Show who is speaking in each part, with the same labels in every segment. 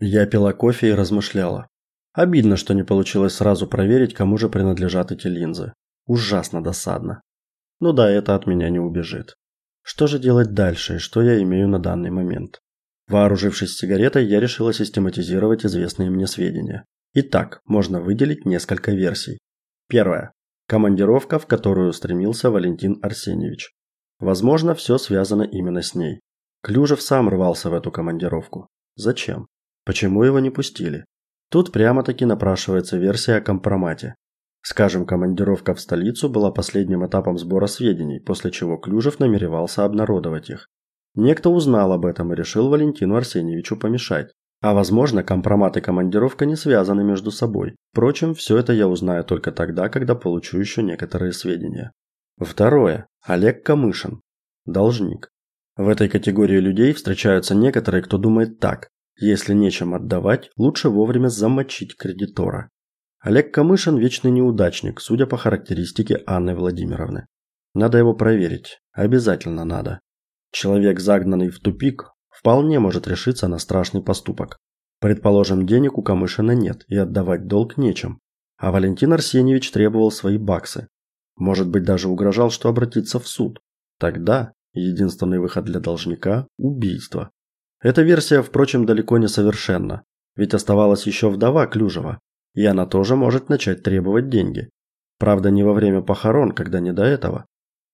Speaker 1: Я пила кофе и размышляла. Обидно, что не получилось сразу проверить, кому же принадлежат эти линзы. Ужасно досадно. Ну да, это от меня не убежит. Что же делать дальше и что я имею на данный момент? Вооружившись сигаретой, я решила систематизировать известные мне сведения. Итак, можно выделить несколько версий. Первая. Командировка, в которую стремился Валентин Арсеньевич. Возможно, все связано именно с ней. Клюжев сам рвался в эту командировку. Зачем? Почему его не пустили? Тут прямо-таки напрашивается версия о компромате. Скажем, командировка в столицу была последним этапом сбора сведений, после чего Клюжев намеревался обнародовать их. Некто узнал об этом и решил Валентину Арсеньевичу помешать. А возможно, компромат и командировка не связаны между собой. Впрочем, все это я узнаю только тогда, когда получу еще некоторые сведения. Второе. Олег Камышин. Должник. В этой категории людей встречаются некоторые, кто думает так: если нечем отдавать, лучше вовремя замочить кредитора. Олег Камышин вечный неудачник, судя по характеристике Анны Владимировны. Надо его проверить, обязательно надо. Человек, загнанный в тупик, вполне может решиться на страшный поступок. Предположим, денег у Камышина нет и отдавать долг нечем, а Валентин Арсеньевич требовал свои баксы. Может быть, даже угрожал, что обратится в суд. Тогда Единственный выход для должника – убийство. Эта версия, впрочем, далеко не совершенна, ведь оставалась еще вдова Клюжева, и она тоже может начать требовать деньги. Правда, не во время похорон, когда не до этого.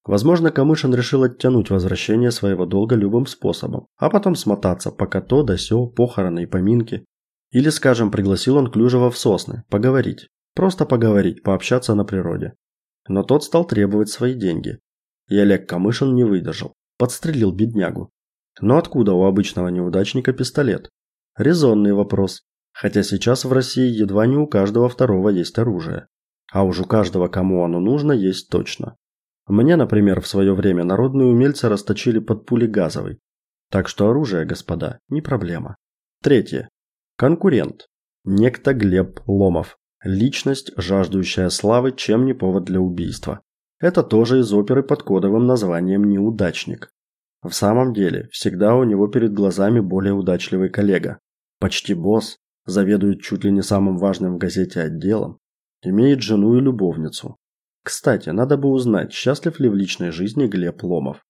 Speaker 1: Возможно, Камышин решил оттянуть возвращение своего долга любым способом, а потом смотаться, пока то да сё, похороны и поминки. Или, скажем, пригласил он Клюжева в сосны, поговорить. Просто поговорить, пообщаться на природе. Но тот стал требовать свои деньги. И Олег Камышин не выдержал. Подстрелил беднягу. Но откуда у обычного неудачника пистолет? Резонный вопрос. Хотя сейчас в России едва не у каждого второго есть оружие. А уж у каждого, кому оно нужно, есть точно. Мне, например, в свое время народные умельцы расточили под пули газовой. Так что оружие, господа, не проблема. Третье. Конкурент. Некто Глеб Ломов. Личность, жаждущая славы, чем не повод для убийства. Это тоже из оперы под кодовым названием Неудачник. В самом деле, всегда у него перед глазами более удачливый коллега. Почти босс, заведует чуть ли не самым важным в газете отделом, имеет жену и любовницу. Кстати, надо бы узнать, счастлив ли в личной жизни Глеб Ломов.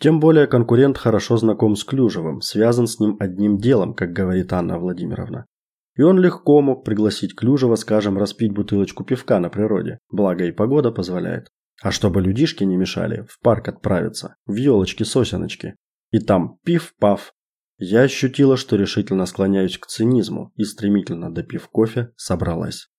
Speaker 1: Тем более конкурент хорошо знаком с Клюжевым, связан с ним одним делом, как говорит Анна Владимировна. И он легко мог пригласить Клюжева, скажем, распить бутылочку пивка на природе, благо и погода позволяет. А чтобы людишки не мешали, в парк отправиться, в елочки-сосеночки. И там пиф-паф. Я ощутила, что решительно склоняюсь к цинизму и стремительно допив кофе, собралась.